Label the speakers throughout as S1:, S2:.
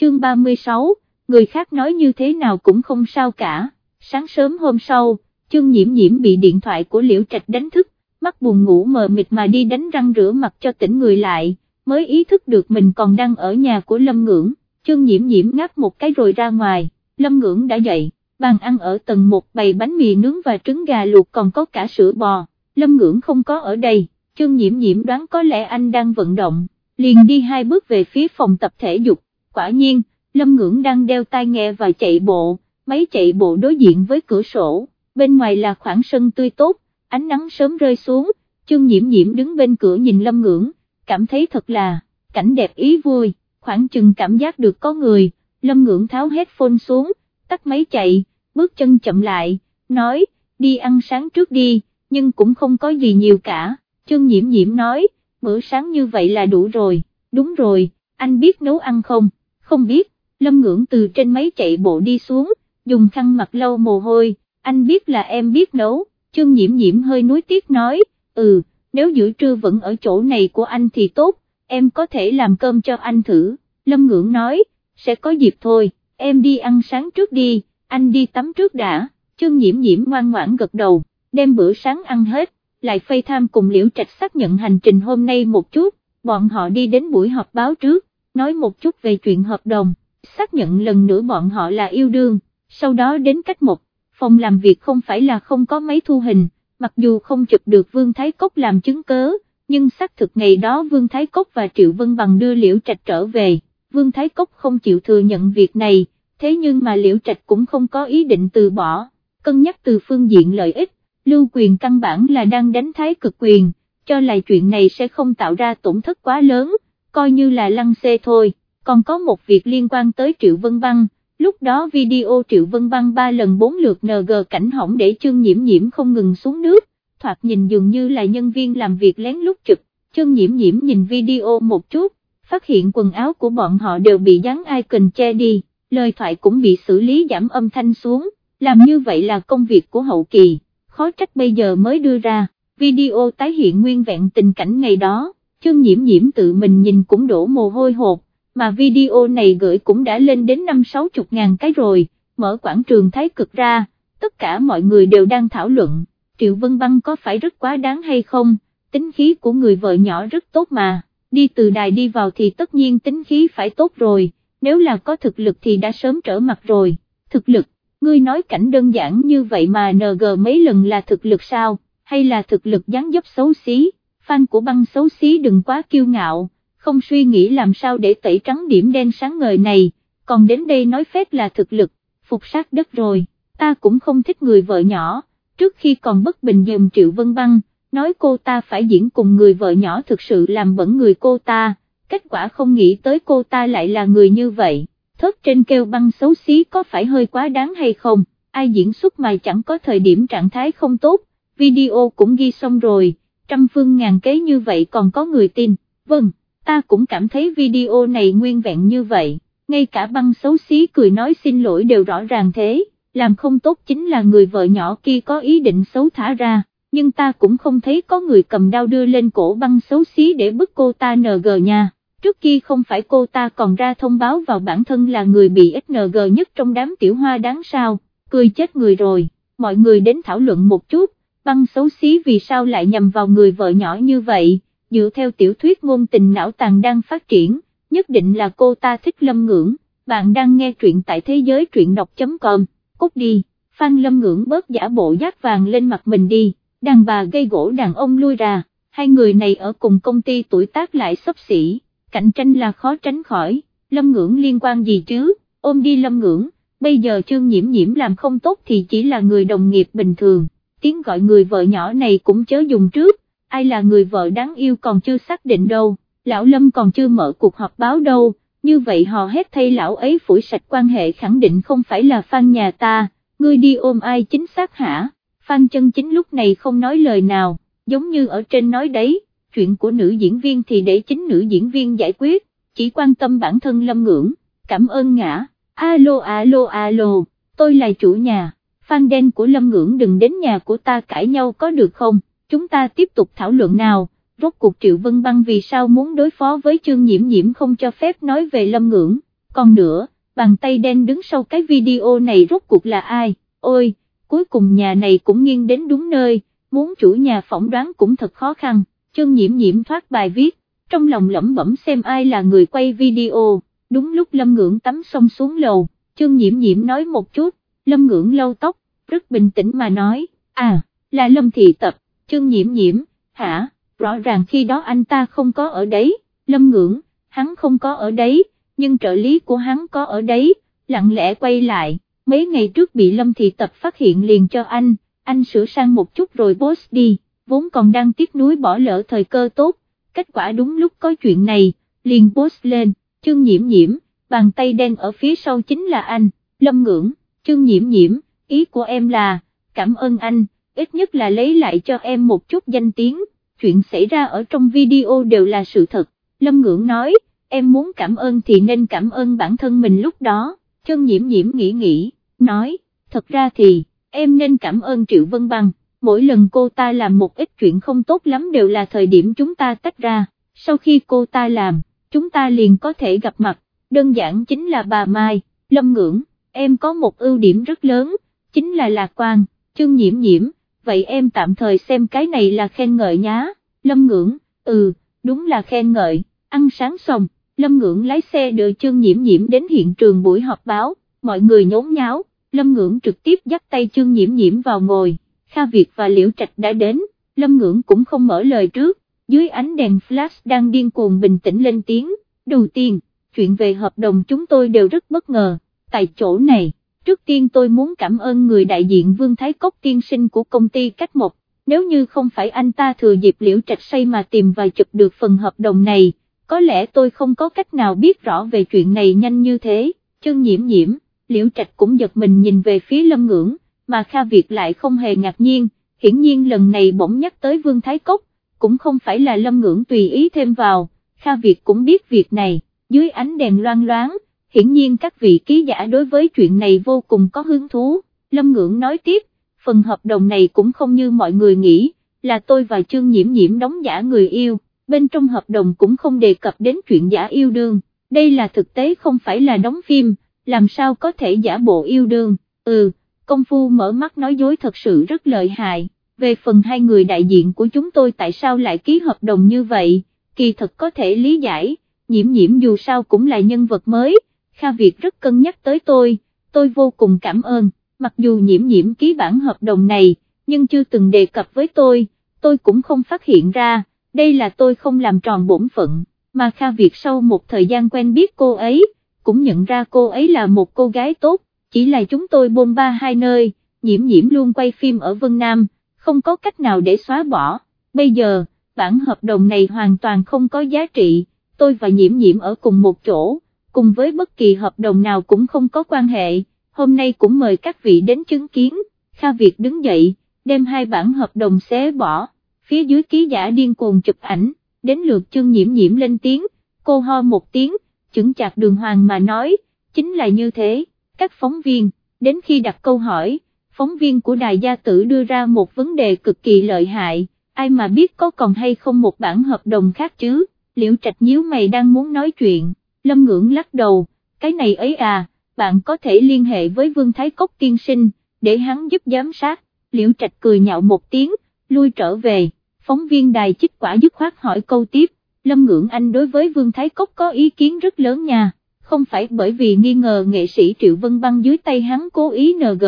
S1: chương 36, người khác nói như thế nào cũng không sao cả, sáng sớm hôm sau, chương nhiễm nhiễm bị điện thoại của Liễu Trạch đánh thức, mắt buồn ngủ mờ mịt mà đi đánh răng rửa mặt cho tỉnh người lại, mới ý thức được mình còn đang ở nhà của Lâm Ngưỡng, chương nhiễm nhiễm ngáp một cái rồi ra ngoài, Lâm Ngưỡng đã dậy, bàn ăn ở tầng một bày bánh mì nướng và trứng gà luộc còn có cả sữa bò, Lâm Ngưỡng không có ở đây, chương nhiễm nhiễm đoán có lẽ anh đang vận động, liền đi hai bước về phía phòng tập thể dục, quả nhiên, Lâm Ngưỡng đang đeo tai nghe và chạy bộ, máy chạy bộ đối diện với cửa sổ, bên ngoài là khoảng sân tươi tốt, ánh nắng sớm rơi xuống, chương nhiễm nhiễm đứng bên cửa nhìn Lâm Ngưỡng, cảm thấy thật là, cảnh đẹp ý vui, khoảng chừng cảm giác được có người, Lâm Ngưỡng tháo headphone xuống, tắt máy chạy, bước chân chậm lại, nói, đi ăn sáng trước đi, nhưng cũng không có gì nhiều cả, chương nhiễm nhiễm nói, bữa sáng như vậy là đủ rồi, đúng rồi, anh biết nấu ăn không, không biết, Lâm Ngưỡng từ trên máy chạy bộ đi xuống, dùng khăn mặt lâu mồ hôi, anh biết là em biết nấu, chương nhiễm nhiễm hơi nuối tiếc nói, ừ, nếu giữa trưa vẫn ở chỗ này của anh thì tốt, em có thể làm cơm cho anh thử, Lâm Ngưỡng nói, sẽ có dịp thôi, em đi ăn sáng trước đi, anh đi tắm trước đã, chương nhiễm nhiễm ngoan ngoãn gật đầu, đem bữa sáng ăn hết, lại phây tham cùng liễu trạch xác nhận hành trình hôm nay một chút, bọn họ đi đến buổi họp báo trước, nói một chút về chuyện hợp đồng, xác nhận lần nữa bọn họ là yêu đương, sau đó đến cách một, phòng làm việc không phải là không có máy thu hình, mặc dù không chụp được Vương Thái Cốc làm chứng cớ, nhưng xác thực ngày đó Vương Thái Cốc và Triệu Vân Bằng đưa Liễu Trạch trở về, Vương Thái Cốc không chịu thừa nhận việc này, thế nhưng mà Liễu Trạch cũng không có ý định từ bỏ, cân nhắc từ phương diện lợi ích, lưu quyền căn bản là đang đánh thái cực quyền, cho là chuyện này sẽ không tạo ra tổn thất quá lớn, coi như là lăng xê thôi, còn có một việc liên quan tới Triệu Vân Băng, lúc đó video Triệu Vân Băng ba lần bốn lượt NG cảnh hỏng để trương nhiễm nhiễm không ngừng xuống nước, thoạt nhìn dường như là nhân viên làm việc lén lút chụp, trương nhiễm nhiễm nhìn video một chút, phát hiện quần áo của bọn họ đều bị dán icon che đi, lời thoại cũng bị xử lý giảm âm thanh xuống, làm như vậy là công việc của hậu kỳ, khó trách bây giờ mới đưa ra, video tái hiện nguyên vẹn tình cảnh ngày đó, chương nhiễm nhiễm tự mình nhìn cũng đổ mồ hôi hột, mà video này gửi cũng đã lên đến năm sáu chục ngàn cái rồi, mở quảng trường thái cực ra, tất cả mọi người đều đang thảo luận, Triệu Vân Băng có phải rất quá đáng hay không, tính khí của người vợ nhỏ rất tốt mà, đi từ đài đi vào thì tất nhiên tính khí phải tốt rồi, nếu là có thực lực thì đã sớm trở mặt rồi, thực lực, ngươi nói cảnh đơn giản như vậy mà NG mấy lần là thực lực sao, hay là thực lực dáng dấp xấu xí, fan của băng xấu xí đừng quá kiêu ngạo không suy nghĩ làm sao để tẩy trắng điểm đen sáng ngời này, còn đến đây nói phép là thực lực, phục sát đất rồi, ta cũng không thích người vợ nhỏ, trước khi còn bất bình dùm Triệu Vân Băng, nói cô ta phải diễn cùng người vợ nhỏ thực sự làm bẩn người cô ta, kết quả không nghĩ tới cô ta lại là người như vậy, thớt trên kêu băng xấu xí có phải hơi quá đáng hay không, ai diễn xuất mà chẳng có thời điểm trạng thái không tốt, video cũng ghi xong rồi, trăm phương ngàn kế như vậy còn có người tin, vâng ta cũng cảm thấy video này nguyên vẹn như vậy, ngay cả băng xấu xí cười nói xin lỗi đều rõ ràng thế, làm không tốt chính là người vợ nhỏ kia có ý định xấu thả ra, nhưng ta cũng không thấy có người cầm đao đưa lên cổ băng xấu xí để bức cô ta NG nha. Trước kia không phải cô ta còn ra thông báo vào bản thân là người bị SNG nhất trong đám tiểu hoa đáng sao, cười chết người rồi, mọi người đến thảo luận một chút, băng xấu xí vì sao lại nhầm vào người vợ nhỏ như vậy, dựa theo tiểu thuyết ngôn tình não tàn đang phát triển, nhất định là cô ta thích lâm ngưỡng, bạn đang nghe truyện tại thế giới truyện đọc.com, cút đi, Phan lâm ngưỡng bớt giả bộ giác vàng lên mặt mình đi, đàn bà gây gỗ đàn ông lui ra, hai người này ở cùng công ty tuổi tác lại xấp xỉ, cạnh tranh là khó tránh khỏi, lâm ngưỡng liên quan gì chứ, ôm đi lâm ngưỡng, bây giờ chương nhiễm nhiễm làm không tốt thì chỉ là người đồng nghiệp bình thường, tiếng gọi người vợ nhỏ này cũng chớ dùng trước ai là người vợ đáng yêu còn chưa xác định đâu, lão Lâm còn chưa mở cuộc họp báo đâu, như vậy họ hét thay lão ấy phủi sạch quan hệ khẳng định không phải là phan nhà ta, ngươi đi ôm ai chính xác hả, phan chân chính lúc này không nói lời nào, giống như ở trên nói đấy, chuyện của nữ diễn viên thì để chính nữ diễn viên giải quyết, chỉ quan tâm bản thân Lâm ngưỡng, cảm ơn ngã, alo alo alo, tôi là chủ nhà, Phan đen của Lâm ngưỡng đừng đến nhà của ta cãi nhau có được không? chúng ta tiếp tục thảo luận nào, rốt cuộc Triệu Vân Băng vì sao muốn đối phó với Trương nhiễm nhiễm không cho phép nói về lâm ngưỡng, còn nữa, bàn tay đen đứng sau cái video này rốt cuộc là ai, ôi, cuối cùng nhà này cũng nghiêng đến đúng nơi, muốn chủ nhà phỏng đoán cũng thật khó khăn, Trương nhiễm nhiễm thoát bài viết, trong lòng lẩm bẩm xem ai là người quay video, đúng lúc lâm ngưỡng tắm xong xuống lầu, Trương nhiễm nhiễm nói một chút, lâm ngưỡng lâu tóc, rất bình tĩnh mà nói, à, là lâm thị tập, Trương nhiễm nhiễm, hả, rõ ràng khi đó anh ta không có ở đấy, lâm ngưỡng, hắn không có ở đấy, nhưng trợ lý của hắn có ở đấy, lặng lẽ quay lại, mấy ngày trước bị lâm thị tập phát hiện liền cho anh, anh sửa sang một chút rồi post đi, vốn còn đang tiếc nuối bỏ lỡ thời cơ tốt, kết quả đúng lúc có chuyện này, liền post lên, chương nhiễm nhiễm, bàn tay đen ở phía sau chính là anh, lâm ngưỡng, chương nhiễm nhiễm, ý của em là, cảm ơn anh, ít nhất là lấy lại cho em một chút danh tiếng, chuyện xảy ra ở trong video đều là sự thật, lâm ngưỡng nói, em muốn cảm ơn thì nên cảm ơn bản thân mình lúc đó, chân nhiễm nhiễm nghĩ nghĩ, nói, thật ra thì, em nên cảm ơn Triệu Vân Bằng. mỗi lần cô ta làm một ít chuyện không tốt lắm đều là thời điểm chúng ta tách ra, sau khi cô ta làm, chúng ta liền có thể gặp mặt, đơn giản chính là bà Mai, Lâm Ngưỡng, em có một ưu điểm rất lớn, chính là lạc quan, chương nhiễm nhiễm, vậy em tạm thời xem cái này là khen ngợi nhá, Lâm Ngưỡng, ừ, đúng là khen ngợi, ăn sáng xong. Lâm Ngưỡng lái xe đưa Trương Nhiễm Nhiễm đến hiện trường buổi họp báo, mọi người nhốn nháo, Lâm Ngưỡng trực tiếp dắt tay Trương Nhiễm Nhiễm vào ngồi, Kha Việt và Liễu Trạch đã đến, Lâm Ngưỡng cũng không mở lời trước, dưới ánh đèn flash đang điên cuồng bình tĩnh lên tiếng, đầu tiên, chuyện về hợp đồng chúng tôi đều rất bất ngờ, tại chỗ này, trước tiên tôi muốn cảm ơn người đại diện Vương Thái Cốc tiên sinh của công ty Cách Mộc, nếu như không phải anh ta thừa dịp Liễu Trạch say mà tìm và chụp được phần hợp đồng này, có lẽ tôi không có cách nào biết rõ về chuyện này nhanh như thế, chân nhiễm nhiễm, liễu trạch cũng giật mình nhìn về phía lâm ngưỡng, mà Kha Việt lại không hề ngạc nhiên, hiển nhiên lần này bỗng nhắc tới Vương Thái Cốc, cũng không phải là lâm ngưỡng tùy ý thêm vào, Kha Việt cũng biết việc này, dưới ánh đèn loang loáng, hiển nhiên các vị ký giả đối với chuyện này vô cùng có hứng thú, lâm ngưỡng nói tiếp, phần hợp đồng này cũng không như mọi người nghĩ, là tôi và Trương Nhiễm Nhiễm đóng giả người yêu bên trong hợp đồng cũng không đề cập đến chuyện giả yêu đương, đây là thực tế không phải là đóng phim, làm sao có thể giả bộ yêu đương, ừ, công phu mở mắt nói dối thật sự rất lợi hại, về phần hai người đại diện của chúng tôi tại sao lại ký hợp đồng như vậy, kỳ thật có thể lý giải, nhiễm nhiễm dù sao cũng là nhân vật mới, Kha Việt rất cân nhắc tới tôi, tôi vô cùng cảm ơn, mặc dù nhiễm nhiễm ký bản hợp đồng này, nhưng chưa từng đề cập với tôi, tôi cũng không phát hiện ra đây là tôi không làm tròn bổn phận, mà Kha Việt sau một thời gian quen biết cô ấy, cũng nhận ra cô ấy là một cô gái tốt, chỉ là chúng tôi bôn ba hai nơi, nhiễm nhiễm luôn quay phim ở Vân Nam, không có cách nào để xóa bỏ, bây giờ, bản hợp đồng này hoàn toàn không có giá trị, tôi và nhiễm nhiễm ở cùng một chỗ, cùng với bất kỳ hợp đồng nào cũng không có quan hệ, hôm nay cũng mời các vị đến chứng kiến, Kha Việt đứng dậy, đem hai bản hợp đồng xé bỏ phía dưới ký giả điên cuồng chụp ảnh, đến lượt chân nhiễm nhiễm lên tiếng, cô ho một tiếng, chững chạc đường hoàng mà nói, chính là như thế, các phóng viên, đến khi đặt câu hỏi, phóng viên của đài gia tử đưa ra một vấn đề cực kỳ lợi hại, ai mà biết có còn hay không một bản hợp đồng khác chứ, liễu trạch nhíu mày đang muốn nói chuyện, lâm ngưỡng lắc đầu, cái này ấy à, bạn có thể liên hệ với Vương Thái Cốc tiên sinh, để hắn giúp giám sát, liễu trạch cười nhạo một tiếng, lui trở về. Phóng viên đài chích quả dứt khoát hỏi câu tiếp, Lâm Ngưỡng Anh đối với Vương Thái Cốc có ý kiến rất lớn nha, không phải bởi vì nghi ngờ nghệ sĩ Triệu Vân Băng dưới tay hắn cố ý NG,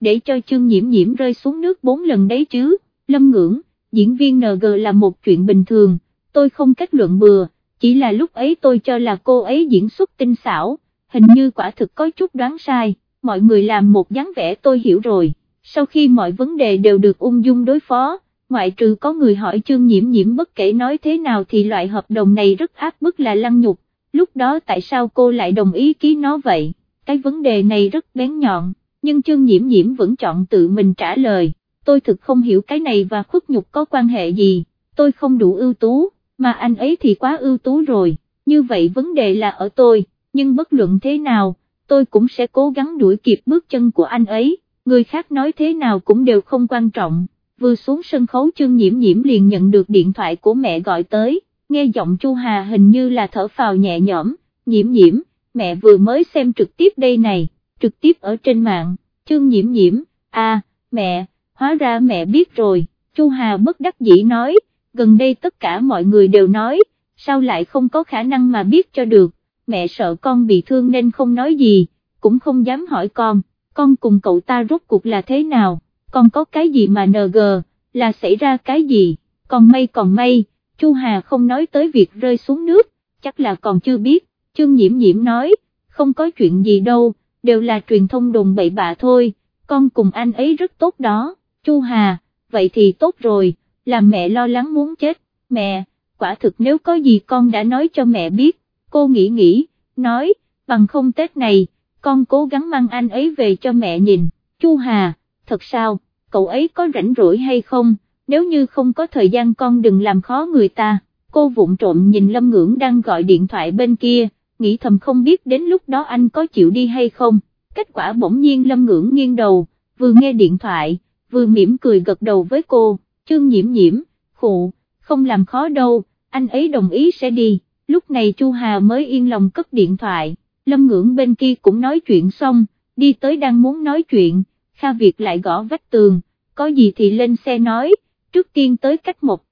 S1: để cho chương nhiễm nhiễm rơi xuống nước bốn lần đấy chứ, Lâm Ngưỡng, diễn viên NG là một chuyện bình thường, tôi không kết luận bừa, chỉ là lúc ấy tôi cho là cô ấy diễn xuất tinh xảo, hình như quả thực có chút đoán sai, mọi người làm một dáng vẻ tôi hiểu rồi, sau khi mọi vấn đề đều được ung dung đối phó ngoại trừ có người hỏi chương nhiễm nhiễm bất kể nói thế nào thì loại hợp đồng này rất áp bức là lăng nhục, lúc đó tại sao cô lại đồng ý ký nó vậy, cái vấn đề này rất bén nhọn, nhưng chương nhiễm nhiễm vẫn chọn tự mình trả lời, tôi thực không hiểu cái này và khuất nhục có quan hệ gì, tôi không đủ ưu tú, mà anh ấy thì quá ưu tú rồi, như vậy vấn đề là ở tôi, nhưng bất luận thế nào, tôi cũng sẽ cố gắng đuổi kịp bước chân của anh ấy, người khác nói thế nào cũng đều không quan trọng. Vừa xuống sân khấu chương nhiễm nhiễm liền nhận được điện thoại của mẹ gọi tới, nghe giọng Chu Hà hình như là thở phào nhẹ nhõm, nhiễm nhiễm, mẹ vừa mới xem trực tiếp đây này, trực tiếp ở trên mạng, chương nhiễm nhiễm, à, mẹ, hóa ra mẹ biết rồi, Chu Hà bất đắc dĩ nói, gần đây tất cả mọi người đều nói, sao lại không có khả năng mà biết cho được, mẹ sợ con bị thương nên không nói gì, cũng không dám hỏi con, con cùng cậu ta rốt cuộc là thế nào, con có cái gì mà NG, là xảy ra cái gì, còn may còn may, Chu Hà không nói tới việc rơi xuống nước, chắc là còn chưa biết, Trương nhiễm nhiễm nói, không có chuyện gì đâu, đều là truyền thông đồn bậy bạ thôi, con cùng anh ấy rất tốt đó, Chu Hà, vậy thì tốt rồi, làm mẹ lo lắng muốn chết, mẹ, quả thực nếu có gì con đã nói cho mẹ biết, cô nghĩ nghĩ, nói, bằng không Tết này, con cố gắng mang anh ấy về cho mẹ nhìn, Chu Hà, thật sao, cậu ấy có rảnh rỗi hay không, nếu như không có thời gian con đừng làm khó người ta, cô vụng trộm nhìn Lâm Ngưỡng đang gọi điện thoại bên kia, nghĩ thầm không biết đến lúc đó anh có chịu đi hay không, kết quả bỗng nhiên Lâm Ngưỡng nghiêng đầu, vừa nghe điện thoại, vừa mỉm cười gật đầu với cô, trương nhiễm nhiễm, khụ, không làm khó đâu, anh ấy đồng ý sẽ đi, lúc này Chu Hà mới yên lòng cất điện thoại, Lâm Ngưỡng bên kia cũng nói chuyện xong, đi tới đang muốn nói chuyện, Kha Việt lại gõ vách tường, có gì thì lên xe nói, trước tiên tới cách một,